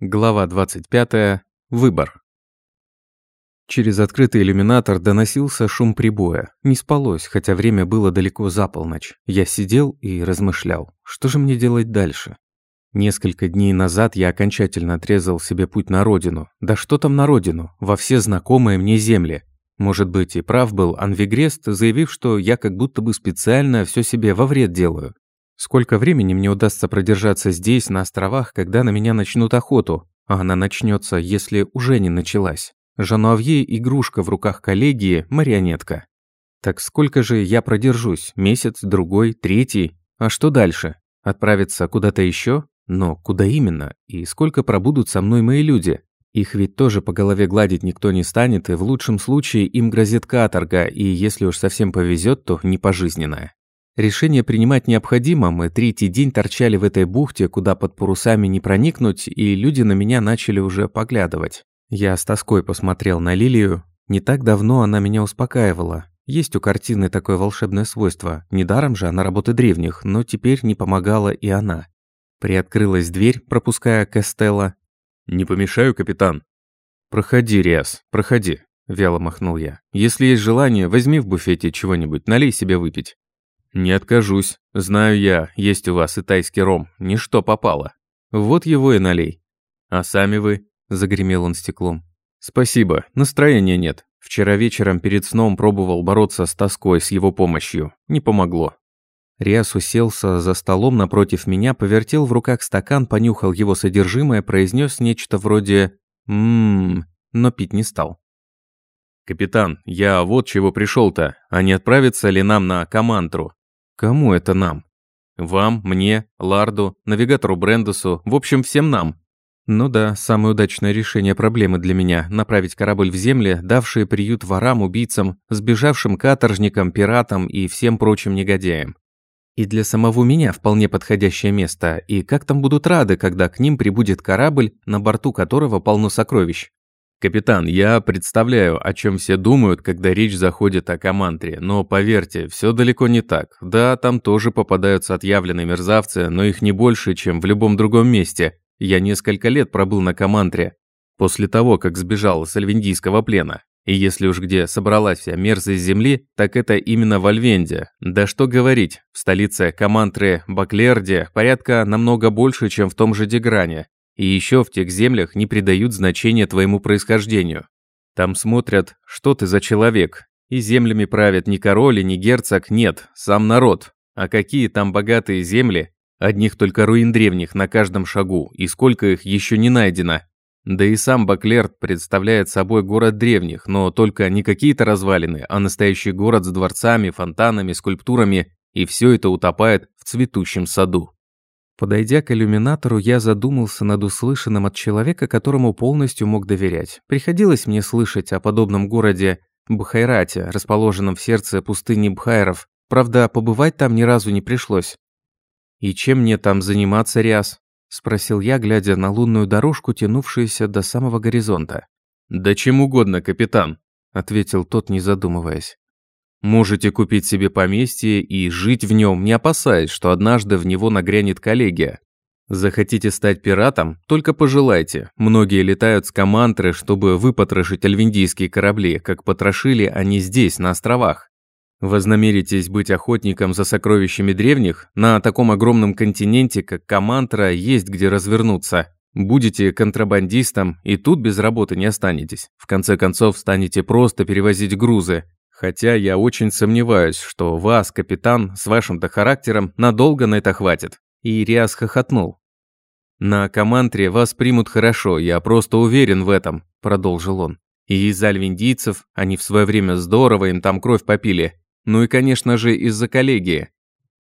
Глава 25. Выбор. Через открытый иллюминатор доносился шум прибоя. Не спалось, хотя время было далеко за полночь. Я сидел и размышлял, что же мне делать дальше. Несколько дней назад я окончательно отрезал себе путь на родину. Да что там на родину? Во все знакомые мне земли. Может быть, и прав был Анвигрест, заявив, что я как будто бы специально все себе во вред делаю. Сколько времени мне удастся продержаться здесь, на островах, когда на меня начнут охоту? А она начнется, если уже не началась. Жануавье – игрушка в руках коллегии, марионетка. Так сколько же я продержусь? Месяц, другой, третий? А что дальше? Отправиться куда-то еще? Но куда именно? И сколько пробудут со мной мои люди? Их ведь тоже по голове гладить никто не станет, и в лучшем случае им грозит каторга, и если уж совсем повезет, то не пожизненная. Решение принимать необходимо, мы третий день торчали в этой бухте, куда под парусами не проникнуть, и люди на меня начали уже поглядывать. Я с тоской посмотрел на Лилию. Не так давно она меня успокаивала. Есть у картины такое волшебное свойство. Недаром же она работы древних, но теперь не помогала и она. Приоткрылась дверь, пропуская Костелла. «Не помешаю, капитан?» «Проходи, Риас, проходи», – вяло махнул я. «Если есть желание, возьми в буфете чего-нибудь, налей себе выпить». «Не откажусь. Знаю я, есть у вас и тайский ром. Ничто попало. Вот его и налей». «А сами вы?» – загремел он стеклом. «Спасибо. Настроения нет. Вчера вечером перед сном пробовал бороться с тоской с его помощью. Не помогло». Риас уселся за столом напротив меня, повертел в руках стакан, понюхал его содержимое, произнес нечто вроде «ммм», но пить не стал. «Капитан, я вот чего пришел-то. А не отправиться ли нам на Камантру? Кому это нам? Вам, мне, Ларду, навигатору Брендусу, в общем, всем нам. Ну да, самое удачное решение проблемы для меня – направить корабль в земли, давшие приют ворам, убийцам, сбежавшим каторжникам, пиратам и всем прочим негодяям. И для самого меня вполне подходящее место, и как там будут рады, когда к ним прибудет корабль, на борту которого полно сокровищ. «Капитан, я представляю, о чем все думают, когда речь заходит о Камантре, но поверьте, все далеко не так. Да, там тоже попадаются отъявленные мерзавцы, но их не больше, чем в любом другом месте. Я несколько лет пробыл на Камантре, после того, как сбежал с альвендийского плена. И если уж где собралась вся мерзость земли, так это именно в Альвенде. Да что говорить, в столице Камантры Баклерде порядка намного больше, чем в том же Дегране. И еще в тех землях не придают значения твоему происхождению. Там смотрят, что ты за человек. И землями правят не король и не герцог, нет, сам народ. А какие там богатые земли? Одних только руин древних на каждом шагу, и сколько их еще не найдено. Да и сам Баклерт представляет собой город древних, но только не какие-то развалины, а настоящий город с дворцами, фонтанами, скульптурами, и все это утопает в цветущем саду. Подойдя к иллюминатору, я задумался над услышанным от человека, которому полностью мог доверять. Приходилось мне слышать о подобном городе Бхайрате, расположенном в сердце пустыни Бхайров. Правда, побывать там ни разу не пришлось. «И чем мне там заниматься, Риас?» – спросил я, глядя на лунную дорожку, тянувшуюся до самого горизонта. «Да чем угодно, капитан», – ответил тот, не задумываясь. Можете купить себе поместье и жить в нем, не опасаясь, что однажды в него нагрянет коллегия. Захотите стать пиратом? Только пожелайте. Многие летают с командры, чтобы выпотрошить альвиндийские корабли, как потрошили они здесь, на островах. Вознамеритесь быть охотником за сокровищами древних? На таком огромном континенте, как Камантра, есть где развернуться. Будете контрабандистом, и тут без работы не останетесь. В конце концов, станете просто перевозить грузы, Хотя я очень сомневаюсь, что вас, капитан, с вашим-то характером, надолго на это хватит. И Риас хохотнул. «На Камантре вас примут хорошо, я просто уверен в этом», – продолжил он. «И из альвиндийцев, они в свое время здорово им там кровь попили. Ну и, конечно же, из-за коллегии.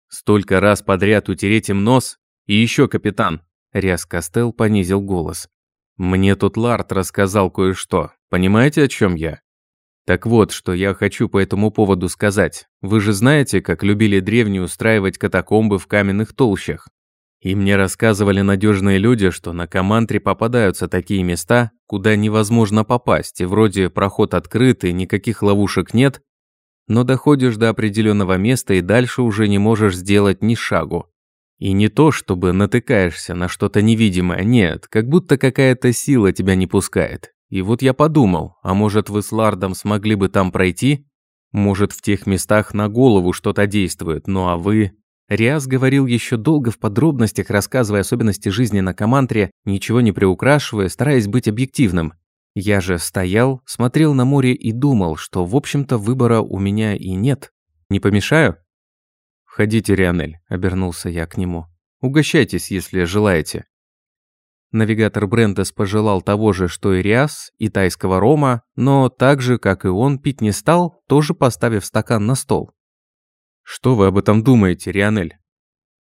Столько раз подряд утереть им нос. И еще, капитан». Риас Костел понизил голос. «Мне тут Ларт рассказал кое-что. Понимаете, о чем я? Так вот, что я хочу по этому поводу сказать. Вы же знаете, как любили древние устраивать катакомбы в каменных толщах. И мне рассказывали надежные люди, что на Камантре попадаются такие места, куда невозможно попасть, и вроде проход открыт, и никаких ловушек нет, но доходишь до определенного места и дальше уже не можешь сделать ни шагу. И не то, чтобы натыкаешься на что-то невидимое, нет, как будто какая-то сила тебя не пускает. И вот я подумал, а может вы с Лардом смогли бы там пройти? Может в тех местах на голову что-то действует, ну а вы... Риас говорил еще долго в подробностях, рассказывая особенности жизни на Камантре, ничего не приукрашивая, стараясь быть объективным. Я же стоял, смотрел на море и думал, что, в общем-то, выбора у меня и нет. Не помешаю? «Входите, Рионель», — обернулся я к нему. «Угощайтесь, если желаете». Навигатор Брендес пожелал того же, что и Риас, и тайского рома, но так же, как и он, пить не стал, тоже поставив стакан на стол. «Что вы об этом думаете, Рионель?»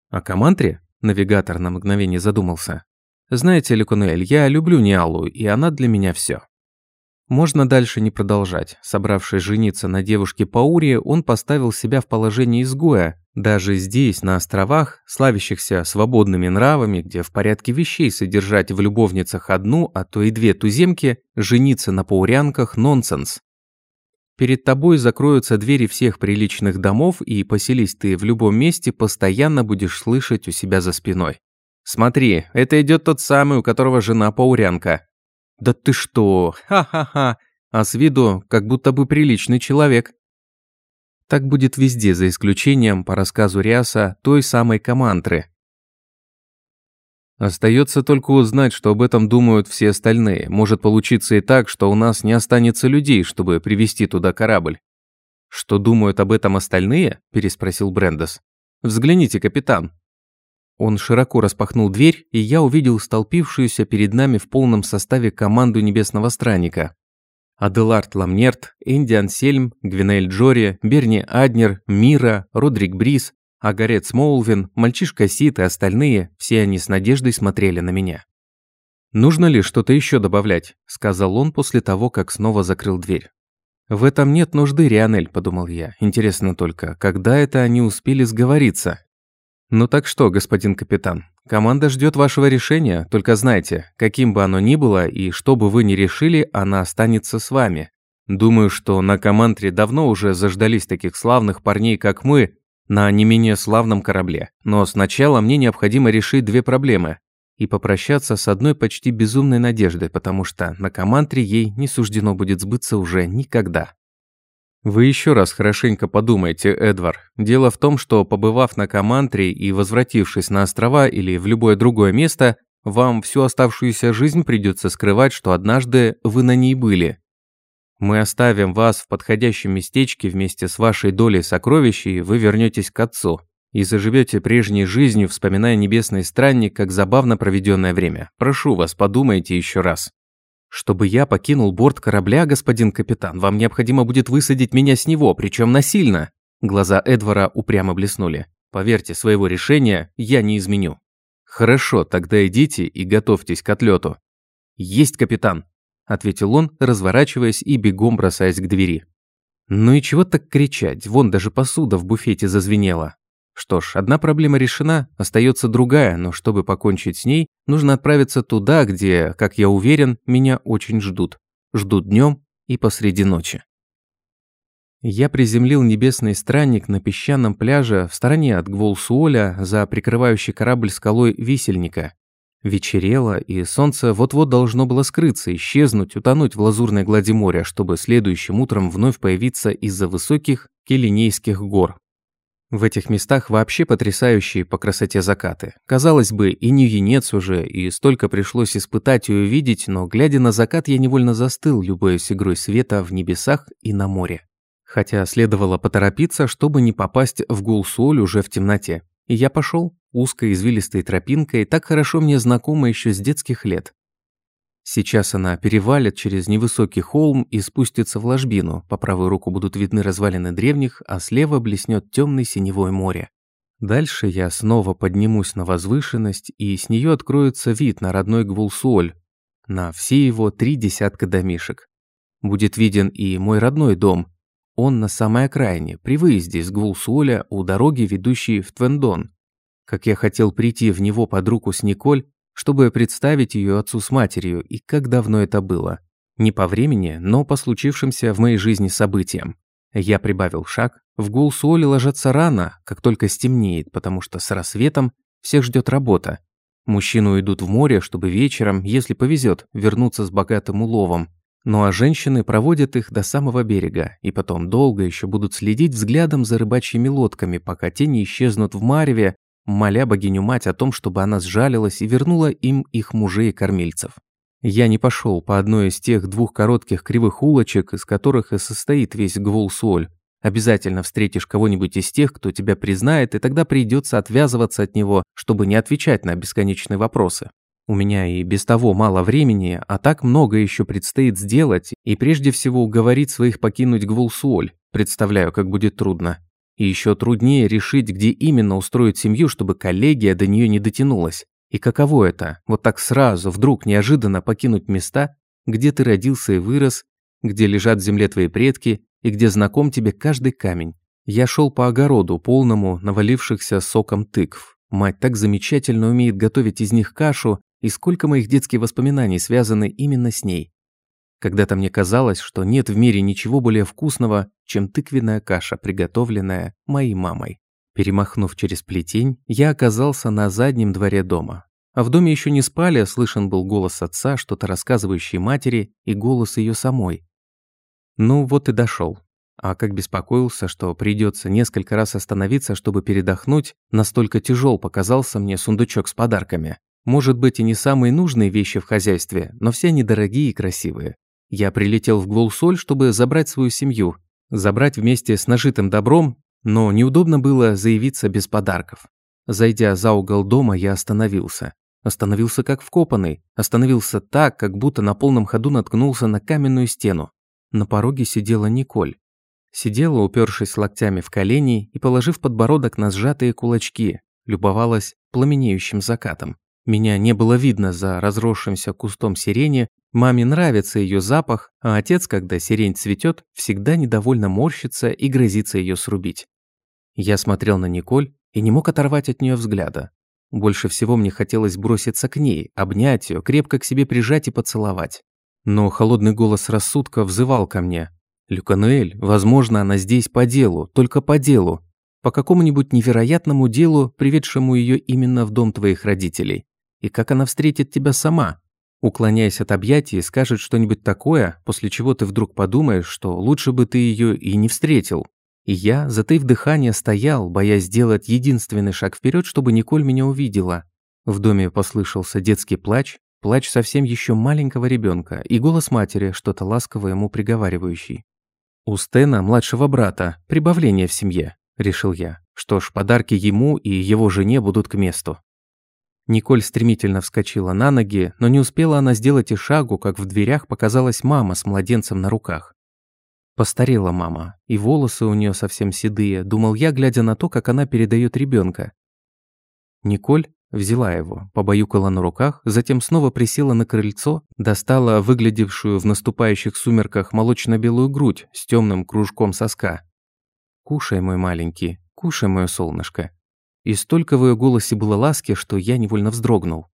«О Камантре?» – навигатор на мгновение задумался. «Знаете, Лекунель, я люблю Ниалу, и она для меня все. Можно дальше не продолжать. Собравшись жениться на девушке Паури, он поставил себя в положение изгоя. Даже здесь, на островах, славящихся свободными нравами, где в порядке вещей содержать в любовницах одну, а то и две туземки, жениться на паурянках – нонсенс. Перед тобой закроются двери всех приличных домов, и поселись ты в любом месте, постоянно будешь слышать у себя за спиной. «Смотри, это идет тот самый, у которого жена паурянка», «Да ты что? Ха-ха-ха! А с виду, как будто бы приличный человек». Так будет везде, за исключением, по рассказу Риаса, той самой Камантры. Остается только узнать, что об этом думают все остальные. Может получиться и так, что у нас не останется людей, чтобы привести туда корабль. «Что думают об этом остальные?» – переспросил Брендес. «Взгляните, капитан, он широко распахнул дверь, и я увидел столпившуюся перед нами в полном составе команду Небесного Странника. Аделард Ламнерт, Энди Ансельм, Гвинель Джори, Берни Аднер, Мира, Родрик Брис, Агарет Смоулвин, мальчишка Сит и остальные, все они с надеждой смотрели на меня. «Нужно ли что-то еще добавлять?» – сказал он после того, как снова закрыл дверь. «В этом нет нужды, Рионель», – подумал я. «Интересно только, когда это они успели сговориться? «Ну так что, господин капитан, команда ждет вашего решения, только знайте, каким бы оно ни было и что бы вы ни решили, она останется с вами. Думаю, что на командре давно уже заждались таких славных парней, как мы, на не менее славном корабле. Но сначала мне необходимо решить две проблемы и попрощаться с одной почти безумной надеждой, потому что на командре ей не суждено будет сбыться уже никогда. Вы еще раз хорошенько подумайте, Эдвард. Дело в том, что побывав на Камантре и возвратившись на острова или в любое другое место, вам всю оставшуюся жизнь придется скрывать, что однажды вы на ней были. Мы оставим вас в подходящем местечке вместе с вашей долей сокровищ, и вы вернетесь к отцу. И заживете прежней жизнью, вспоминая небесный странник, как забавно проведенное время. Прошу вас, подумайте еще раз. «Чтобы я покинул борт корабля, господин капитан, вам необходимо будет высадить меня с него, причем насильно». Глаза Эдвара упрямо блеснули. «Поверьте, своего решения я не изменю». «Хорошо, тогда идите и готовьтесь к отлету». «Есть, капитан», – ответил он, разворачиваясь и бегом бросаясь к двери. «Ну и чего так кричать? Вон даже посуда в буфете зазвенела. Что ж, одна проблема решена, остается другая, но чтобы покончить с ней, нужно отправиться туда, где, как я уверен, меня очень ждут. Ждут днем и посреди ночи. Я приземлил небесный странник на песчаном пляже в стороне от Гволсуоля за прикрывающий корабль скалой висельника. Вечерело, и солнце вот-вот должно было скрыться, исчезнуть, утонуть в лазурной глади моря, чтобы следующим утром вновь появиться из-за высоких Келинейских гор, в этих местах вообще потрясающие по красоте закаты. Казалось бы, и не юнец уже, и столько пришлось испытать и увидеть, но глядя на закат, я невольно застыл, любуясь игрой света в небесах и на море. Хотя следовало поторопиться, чтобы не попасть в Гулсуоль уже в темноте. И я пошел узкой извилистой тропинкой, так хорошо мне знакомой еще с детских лет. Сейчас она перевалит через невысокий холм и спустится в ложбину. По правую руку будут видны развалины древних, а слева блеснет темный синевое море. Дальше я снова поднимусь на возвышенность, и с нее откроется вид на родной Гвулсуоль, на все его три десятка домишек. Будет виден и мой родной дом. Он на самой окраине, при выезде из Гвулсуоля у дороги, ведущей в Твендон. Как я хотел прийти в него под руку с Николь, чтобы представить ее отцу с матерью, и как давно это было. Не по времени, но по случившимся в моей жизни событиям. Я прибавил шаг. В гул соли ложатся рано, как только стемнеет, потому что с рассветом всех ждет работа. Мужчины уйдут в море, чтобы вечером, если повезет, вернуться с богатым уловом. Ну а женщины проводят их до самого берега, и потом долго еще будут следить взглядом за рыбачьими лодками, пока те не исчезнут в мареве, моля богиню-мать о том, чтобы она сжалилась и вернула им их мужей и кормильцев. Я не пошел по одной из тех двух коротких кривых улочек, из которых и состоит весь Гвул-Суоль, Обязательно встретишь кого-нибудь из тех, кто тебя признает, и тогда придется отвязываться от него, чтобы не отвечать на бесконечные вопросы. У меня и без того мало времени, а так много еще предстоит сделать, и прежде всего уговорить своих покинуть Гвулсуоль. Представляю, как будет трудно. И еще труднее решить, где именно устроить семью, чтобы коллегия до нее не дотянулась. И каково это, вот так сразу, вдруг, неожиданно покинуть места, где ты родился и вырос, где лежат в земле твои предки, и где знаком тебе каждый камень. Я шел по огороду, полному навалившихся соком тыкв. Мать так замечательно умеет готовить из них кашу, и сколько моих детских воспоминаний связаны именно с ней. Когда-то мне казалось, что нет в мире ничего более вкусного, чем тыквенная каша, приготовленная моей мамой. Перемахнув через плетень, я оказался на заднем дворе дома. А в доме еще не спали, слышен был голос отца, что-то рассказывающий матери, и голос ее самой. Ну вот и дошел. А как беспокоился, что придется несколько раз остановиться, чтобы передохнуть, настолько тяжел показался мне сундучок с подарками. Может быть и не самые нужные вещи в хозяйстве, но все они дорогие и красивые. Я прилетел в Гвулсоль, чтобы забрать свою семью. Забрать вместе с нажитым добром, но неудобно было заявиться без подарков. Зайдя за угол дома, я остановился. Остановился как вкопанный. Остановился так, как будто на полном ходу наткнулся на каменную стену. На пороге сидела Николь. Сидела, упершись локтями в колени и положив подбородок на сжатые кулачки, любовалась пламенеющим закатом. Меня не было видно за разросшимся кустом сирени, маме нравится ее запах, а отец, когда сирень цветет, всегда недовольно морщится и грозится ее срубить. Я смотрел на Николь и не мог оторвать от нее взгляда. Больше всего мне хотелось броситься к ней, обнять ее, крепко к себе прижать и поцеловать. Но холодный голос рассудка взывал ко мне. «Люкануэль, возможно, она здесь по делу, только по делу. По какому-нибудь невероятному делу, приведшему ее именно в дом твоих родителей. И как она встретит тебя сама?» Уклоняясь от объятий, скажет что-нибудь такое, после чего ты вдруг подумаешь, что лучше бы ты ее и не встретил. И я, затаив дыхание, стоял, боясь сделать единственный шаг вперед, чтобы Николь меня увидела. В доме послышался детский плач, плач совсем еще маленького ребенка и голос матери, что-то ласково ему приговаривающий. «У Стена, младшего брата, прибавление в семье», – решил я. Что ж, подарки ему и его жене будут к месту. Николь стремительно вскочила на ноги, но не успела она сделать и шагу, как в дверях показалась мама с младенцем на руках. Постарела мама, и волосы у нее совсем седые, думал я, глядя на то, как она передает ребенка. Николь Взяла его, побаюкала на руках, затем снова присела на крыльцо, достала выглядевшую в наступающих сумерках молочно-белую грудь с темным кружком соска. «Кушай, мой маленький, кушай, мое солнышко». И столько в ее голосе было ласки, что я невольно вздрогнул.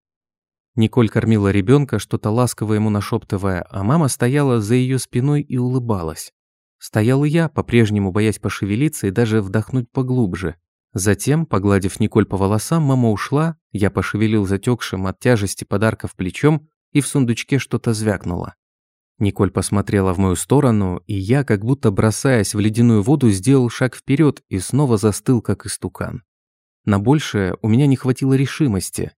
Николь кормила ребенка, что-то ласково ему нашептывая, а мама стояла за ее спиной и улыбалась. Стоял и я, по-прежнему боясь пошевелиться и даже вдохнуть поглубже. Затем, погладив Николь по волосам, мама ушла, я пошевелил затекшим от тяжести подарков плечом, и в сундучке что-то звякнуло. Николь посмотрела в мою сторону, и я, как будто бросаясь в ледяную воду, сделал шаг вперед и снова застыл, как истукан. На большее у меня не хватило решимости.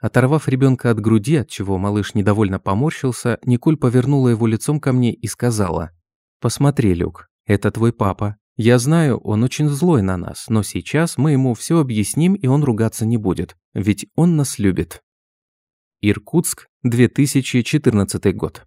Оторвав ребенка от груди, от чего малыш недовольно поморщился, Николь повернула его лицом ко мне и сказала, «Посмотри, Люк, это твой папа, я знаю, он очень злой на нас, но сейчас мы ему все объясним, и он ругаться не будет, ведь он нас любит. Иркутск, 2014 год.